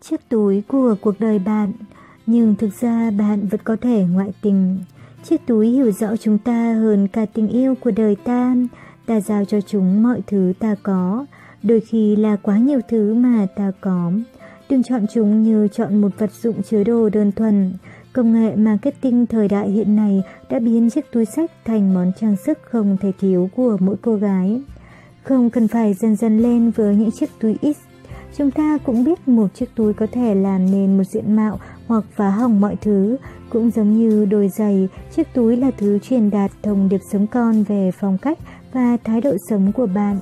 chiếc túi của cuộc đời bạn, nhưng thực ra bạn vẫn có thể ngoại tình. Chiếc túi hiểu rõ chúng ta hơn cả tình yêu của đời ta, ta giao cho chúng mọi thứ ta có, đôi khi là quá nhiều thứ mà ta có. Đừng chọn chúng như chọn một vật dụng chứa đồ đơn thuần. Công nghệ marketing thời đại hiện nay đã biến chiếc túi sách thành món trang sức không thể thiếu của mỗi cô gái. Không cần phải dần dần lên với những chiếc túi ít Chúng ta cũng biết một chiếc túi có thể làm nên một diện mạo hoặc phá hỏng mọi thứ. Cũng giống như đôi giày, chiếc túi là thứ truyền đạt thông điệp sống con về phong cách và thái độ sống của bạn.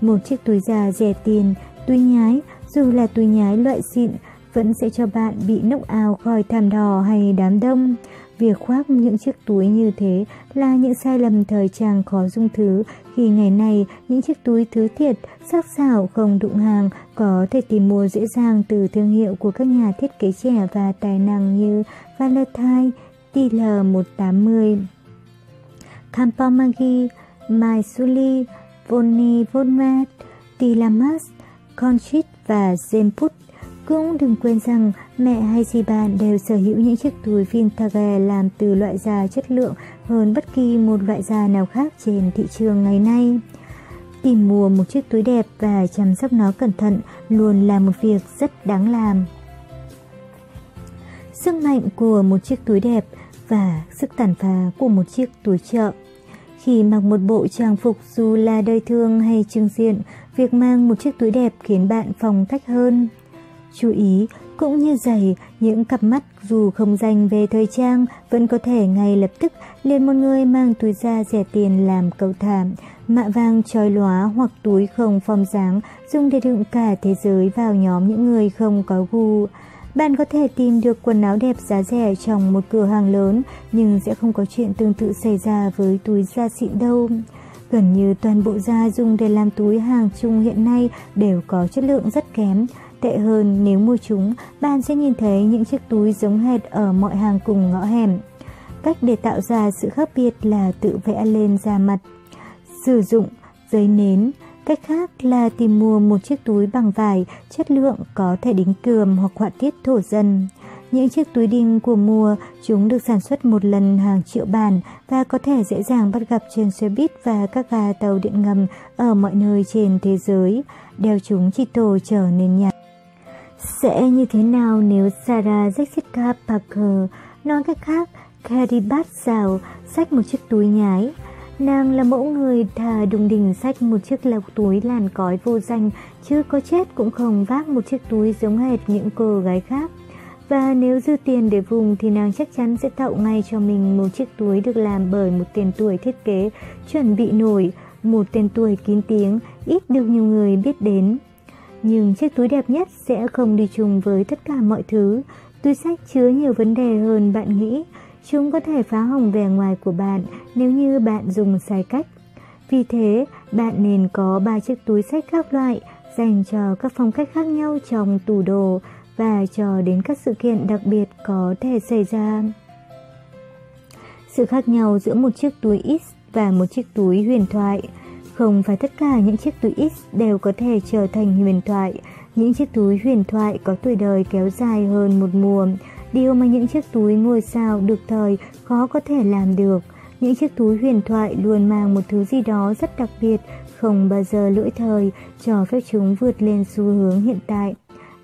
Một chiếc túi già rẻ tiền, túi nhái, dù là túi nhái loại xịn, vẫn sẽ cho bạn bị nốc ào khỏi thảm đỏ hay đám đông. Việc khoác những chiếc túi như thế là những sai lầm thời trang khó dung thứ khi ngày nay những chiếc túi thứ thiệt, sắc sảo không đụng hàng có thể tìm mua dễ dàng từ thương hiệu của các nhà thiết kế trẻ và tài năng như Valentine, TL180, Campomagi, Maisuli, Vonni Vonmat, Tilamas, Conchit và Zemput. Cũng đừng quên rằng mẹ hay dì bạn đều sở hữu những chiếc túi vintage làm từ loại da chất lượng hơn bất kỳ một loại da nào khác trên thị trường ngày nay. Tìm mua một chiếc túi đẹp và chăm sóc nó cẩn thận luôn là một việc rất đáng làm. Sức mạnh của một chiếc túi đẹp và sức tàn phá của một chiếc túi chợ. Khi mặc một bộ trang phục dù là đời thương hay trưng diện, việc mang một chiếc túi đẹp khiến bạn phong cách hơn. Chú ý, cũng như giày, những cặp mắt dù không dành về thời trang vẫn có thể ngay lập tức liền một người mang túi da rẻ tiền làm cầu thảm, mạ vàng trói lóa hoặc túi không form dáng dùng để đựng cả thế giới vào nhóm những người không có gu. Bạn có thể tìm được quần áo đẹp giá rẻ trong một cửa hàng lớn, nhưng sẽ không có chuyện tương tự xảy ra với túi da xịn đâu. Gần như toàn bộ da dùng để làm túi hàng chung hiện nay đều có chất lượng rất kém. Tệ hơn nếu mua chúng, bạn sẽ nhìn thấy những chiếc túi giống hệt ở mọi hàng cùng ngõ hẻm. Cách để tạo ra sự khác biệt là tự vẽ lên da mặt. Sử dụng giấy nến, Cách khác là tìm mua một chiếc túi bằng vải, chất lượng có thể đính cườm hoặc họa tiết thổ dân. Những chiếc túi đinh của mùa, chúng được sản xuất một lần hàng triệu bản và có thể dễ dàng bắt gặp trên xe buýt và các ga tàu điện ngầm ở mọi nơi trên thế giới. Đeo chúng chỉ tổ trở nên nhạt. Sẽ như thế nào nếu Sarah Jessica Parker, nói cách khác, Carrie Bát Rào, xách một chiếc túi nhái, Nàng là mẫu người thà đùng đỉnh sách một chiếc lọc túi làn cói vô danh, chứ có chết cũng không vác một chiếc túi giống hệt những cô gái khác. Và nếu dư tiền để vùng thì nàng chắc chắn sẽ tạo ngay cho mình một chiếc túi được làm bởi một tên tuổi thiết kế chuẩn bị nổi, một tên tuổi kín tiếng, ít được nhiều người biết đến. Nhưng chiếc túi đẹp nhất sẽ không đi chung với tất cả mọi thứ. Túi sách chứa nhiều vấn đề hơn bạn nghĩ, Chúng có thể phá hỏng vẻ ngoài của bạn nếu như bạn dùng sai cách. Vì thế, bạn nên có 3 chiếc túi sách các loại dành cho các phong cách khác nhau trong tủ đồ và cho đến các sự kiện đặc biệt có thể xảy ra. Sự khác nhau giữa một chiếc túi X và một chiếc túi huyền thoại không phải tất cả những chiếc túi X đều có thể trở thành huyền thoại. Những chiếc túi huyền thoại có tuổi đời kéo dài hơn một mùa Điều mà những chiếc túi ngôi sao được thời khó có thể làm được. Những chiếc túi huyền thoại luôn mang một thứ gì đó rất đặc biệt, không bao giờ lỗi thời, cho phép chúng vượt lên xu hướng hiện tại.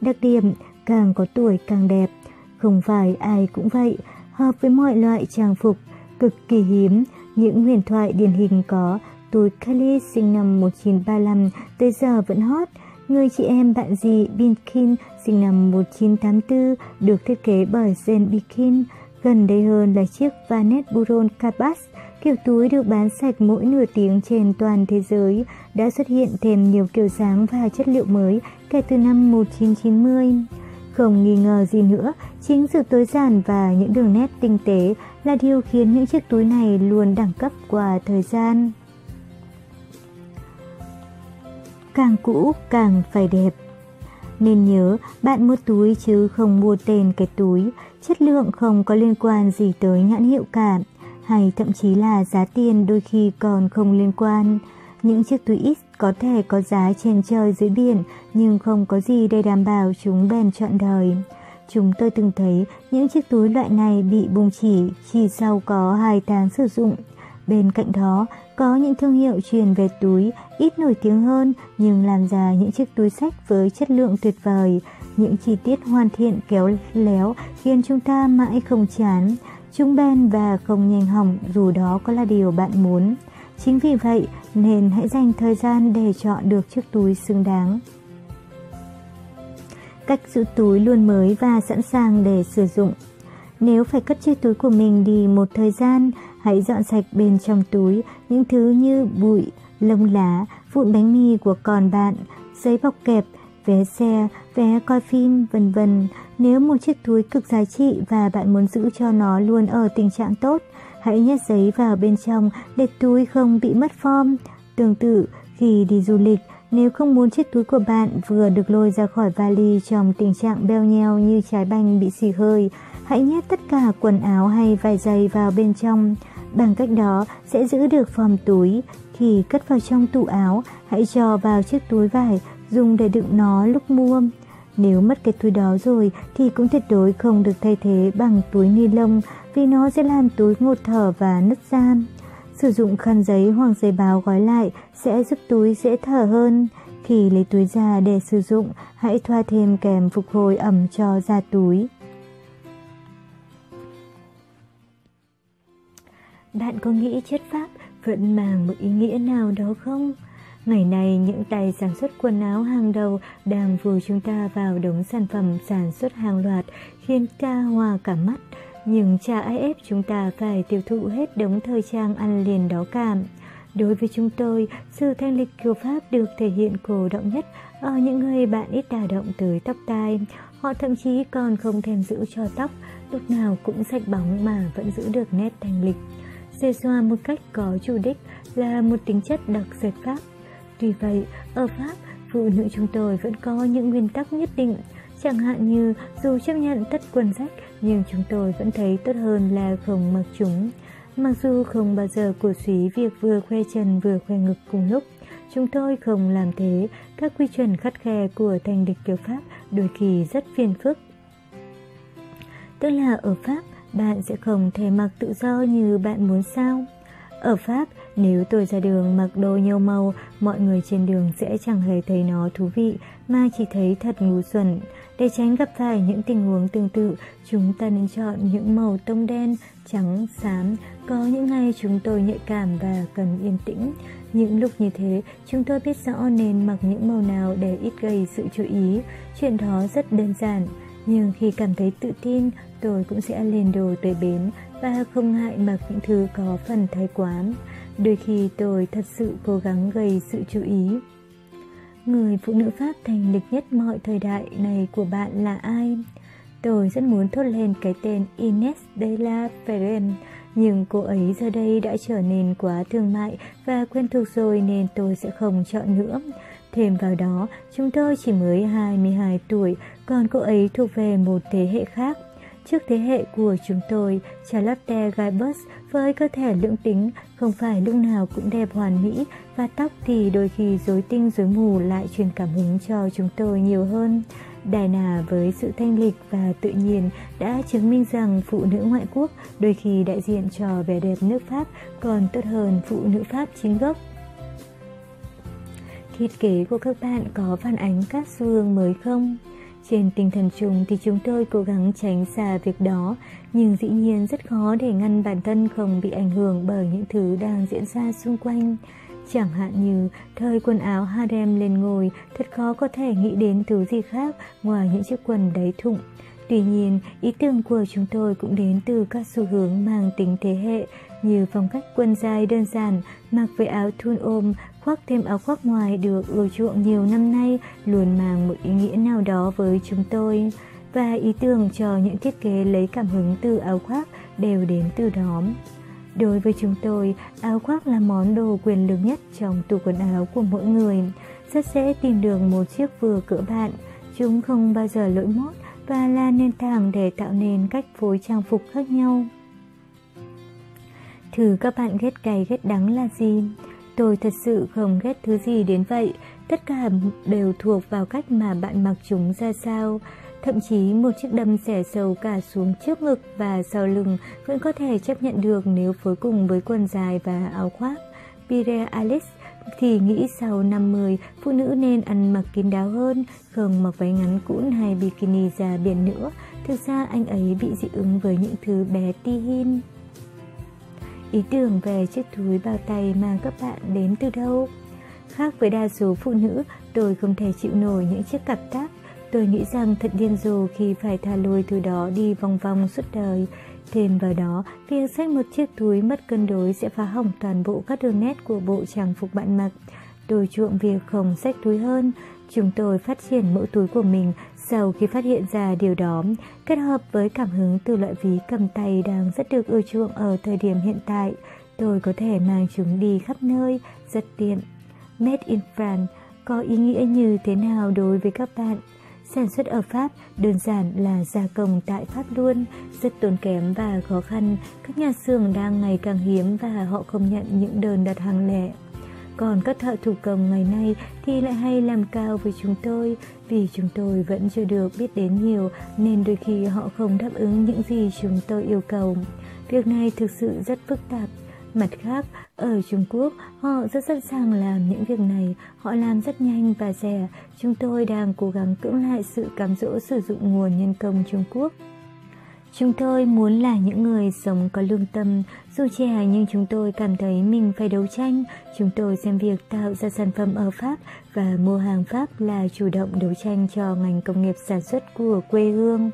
Đặc điểm, càng có tuổi càng đẹp. Không phải ai cũng vậy, hợp với mọi loại trang phục, cực kỳ hiếm. Những huyền thoại điển hình có túi Kelly sinh năm 1935 tới giờ vẫn hot, Người chị em bạn gì Binkin sinh năm 1984 được thiết kế bởi Jen Bikin. Gần đây hơn là chiếc Vanet Buron Cabas, kiểu túi được bán sạch mỗi nửa tiếng trên toàn thế giới, đã xuất hiện thêm nhiều kiểu dáng và chất liệu mới kể từ năm 1990. Không nghi ngờ gì nữa, chính sự tối giản và những đường nét tinh tế là điều khiến những chiếc túi này luôn đẳng cấp qua thời gian. Càng cũ càng phải đẹp. Nên nhớ, bạn mua túi chứ không mua tên cái túi, chất lượng không có liên quan gì tới nhãn hiệu cả, hay thậm chí là giá tiền đôi khi còn không liên quan. Những chiếc túi X có thể có giá trên trời dưới biển, nhưng không có gì để đảm bảo chúng bền trọn đời. Chúng tôi từng thấy những chiếc túi loại này bị bung chỉ chỉ sau có 2 tháng sử dụng. Bên cạnh đó, có những thương hiệu truyền về túi ít nổi tiếng hơn nhưng làm ra những chiếc túi sách với chất lượng tuyệt vời. Những chi tiết hoàn thiện kéo léo khiến chúng ta mãi không chán. Chúng bền và không nhanh hỏng dù đó có là điều bạn muốn. Chính vì vậy nên hãy dành thời gian để chọn được chiếc túi xứng đáng. Cách giữ túi luôn mới và sẵn sàng để sử dụng. Nếu phải cất chiếc túi của mình đi một thời gian, hãy dọn sạch bên trong túi những thứ như bụi, lông lá, vụn bánh mì của con bạn, giấy bọc kẹp, vé xe, vé coi phim, vân vân. Nếu một chiếc túi cực giá trị và bạn muốn giữ cho nó luôn ở tình trạng tốt, hãy nhét giấy vào bên trong để túi không bị mất form. Tương tự, khi đi du lịch, nếu không muốn chiếc túi của bạn vừa được lôi ra khỏi vali trong tình trạng beo nheo như trái banh bị xì hơi, hãy nhét tất cả quần áo hay vài giày vào bên trong. Bằng cách đó sẽ giữ được form túi. Khi cất vào trong tủ áo, hãy cho vào chiếc túi vải dùng để đựng nó lúc mua. Nếu mất cái túi đó rồi thì cũng tuyệt đối không được thay thế bằng túi ni lông vì nó sẽ làm túi ngột thở và nứt ra. Sử dụng khăn giấy hoặc giấy báo gói lại sẽ giúp túi dễ thở hơn. Khi lấy túi ra để sử dụng, hãy thoa thêm kèm phục hồi ẩm cho da túi. Bạn có nghĩ chất Pháp vẫn mang một ý nghĩa nào đó không? Ngày nay, những tay sản xuất quần áo hàng đầu đang vùi chúng ta vào đống sản phẩm sản xuất hàng loạt khiến ta hoa cả mắt. Nhưng chả ai ép chúng ta phải tiêu thụ hết đống thời trang ăn liền đó cả. Đối với chúng tôi, sự thanh lịch kiểu Pháp được thể hiện cổ động nhất ở những người bạn ít đà động tới tóc tai. Họ thậm chí còn không thèm giữ cho tóc, lúc nào cũng sạch bóng mà vẫn giữ được nét thanh lịch. Xê xoa một cách có chủ đích là một tính chất đặc sệt Pháp. Tuy vậy, ở Pháp, phụ nữ chúng tôi vẫn có những nguyên tắc nhất định. Chẳng hạn như dù chấp nhận tất quần rách nhưng chúng tôi vẫn thấy tốt hơn là không mặc chúng. Mặc dù không bao giờ cổ suý việc vừa khoe chân vừa khoe ngực cùng lúc, chúng tôi không làm thế, các quy chuẩn khắt khe của thành địch kiểu Pháp đôi khi rất phiền phức. Tức là ở Pháp, bạn sẽ không thể mặc tự do như bạn muốn sao. Ở Pháp, nếu tôi ra đường mặc đồ nhiều màu, mọi người trên đường sẽ chẳng hề thấy nó thú vị mà chỉ thấy thật ngu xuẩn. Để tránh gặp phải những tình huống tương tự, chúng ta nên chọn những màu tông đen, trắng, xám. Có những ngày chúng tôi nhạy cảm và cần yên tĩnh. Những lúc như thế, chúng tôi biết rõ nên mặc những màu nào để ít gây sự chú ý. Chuyện đó rất đơn giản. Nhưng khi cảm thấy tự tin, tôi cũng sẽ lên đồ tới bến và không ngại mặc những thứ có phần thái quá. Đôi khi tôi thật sự cố gắng gây sự chú ý. Người phụ nữ Pháp thành lịch nhất mọi thời đại này của bạn là ai? Tôi rất muốn thốt lên cái tên Ines de la Ferren, nhưng cô ấy giờ đây đã trở nên quá thương mại và quen thuộc rồi nên tôi sẽ không chọn nữa. Thêm vào đó, chúng tôi chỉ mới 22 tuổi, còn cô ấy thuộc về một thế hệ khác. Trước thế hệ của chúng tôi, Charlotte Guybus với cơ thể lưỡng tính không phải lúc nào cũng đẹp hoàn mỹ và tóc thì đôi khi rối tinh rối mù lại truyền cảm hứng cho chúng tôi nhiều hơn. Diana với sự thanh lịch và tự nhiên đã chứng minh rằng phụ nữ ngoại quốc đôi khi đại diện cho vẻ đẹp nước Pháp còn tốt hơn phụ nữ Pháp chính gốc. Thiết kế của các bạn có phản ánh các xu hướng mới không? Trên tinh thần chung thì chúng tôi cố gắng tránh xa việc đó, nhưng dĩ nhiên rất khó để ngăn bản thân không bị ảnh hưởng bởi những thứ đang diễn ra xung quanh. Chẳng hạn như thời quần áo harem lên ngồi, thật khó có thể nghĩ đến thứ gì khác ngoài những chiếc quần đáy thụng. Tuy nhiên, ý tưởng của chúng tôi cũng đến từ các xu hướng mang tính thế hệ như phong cách quần dài đơn giản, mặc với áo thun ôm, khoác thêm áo khoác ngoài được ưa chuộng nhiều năm nay luôn mang một ý nghĩa nào đó với chúng tôi. Và ý tưởng cho những thiết kế lấy cảm hứng từ áo khoác đều đến từ đó. Đối với chúng tôi, áo khoác là món đồ quyền lực nhất trong tủ quần áo của mỗi người. Rất dễ tìm được một chiếc vừa cỡ bạn. Chúng không bao giờ lỗi mốt và là nền tảng để tạo nên cách phối trang phục khác nhau. Thử các bạn ghét cay ghét đắng là gì? Tôi thật sự không ghét thứ gì đến vậy, tất cả đều thuộc vào cách mà bạn mặc chúng ra sao. Thậm chí một chiếc đầm xẻ sầu cả xuống trước ngực và sau lưng vẫn có thể chấp nhận được nếu phối cùng với quần dài và áo khoác. Pire Alice thì nghĩ sau năm 10 phụ nữ nên ăn mặc kín đáo hơn, không mặc váy ngắn cũn hay bikini ra biển nữa. Thực ra anh ấy bị dị ứng với những thứ bé ti hin. Ý tưởng về chiếc túi bao tay mà các bạn đến từ đâu? Khác với đa số phụ nữ, tôi không thể chịu nổi những chiếc cặp tác. Tôi nghĩ rằng thật điên rồ khi phải thả lôi thứ đó đi vòng vòng suốt đời. Thêm vào đó, việc xách một chiếc túi mất cân đối sẽ phá hỏng toàn bộ các đường nét của bộ trang phục bạn mặc. Tôi chuộng việc không xách túi hơn. Chúng tôi phát triển mẫu túi của mình sau khi phát hiện ra điều đó, kết hợp với cảm hứng từ loại ví cầm tay đang rất được ưa chuộng ở thời điểm hiện tại, tôi có thể mang chúng đi khắp nơi, rất tiện. Made in France có ý nghĩa như thế nào đối với các bạn? Sản xuất ở Pháp đơn giản là gia công tại Pháp luôn, rất tốn kém và khó khăn. Các nhà xưởng đang ngày càng hiếm và họ không nhận những đơn đặt hàng lẻ. Còn các thợ thủ công ngày nay thì lại hay làm cao với chúng tôi vì chúng tôi vẫn chưa được biết đến nhiều nên đôi khi họ không đáp ứng những gì chúng tôi yêu cầu. Việc này thực sự rất phức tạp. Mặt khác, ở Trung Quốc, họ rất sẵn sàng làm những việc này, họ làm rất nhanh và rẻ. Chúng tôi đang cố gắng cưỡng lại sự cám dỗ sử dụng nguồn nhân công Trung Quốc. Chúng tôi muốn là những người sống có lương tâm, dù trẻ nhưng chúng tôi cảm thấy mình phải đấu tranh. Chúng tôi xem việc tạo ra sản phẩm ở Pháp và mua hàng Pháp là chủ động đấu tranh cho ngành công nghiệp sản xuất của quê hương.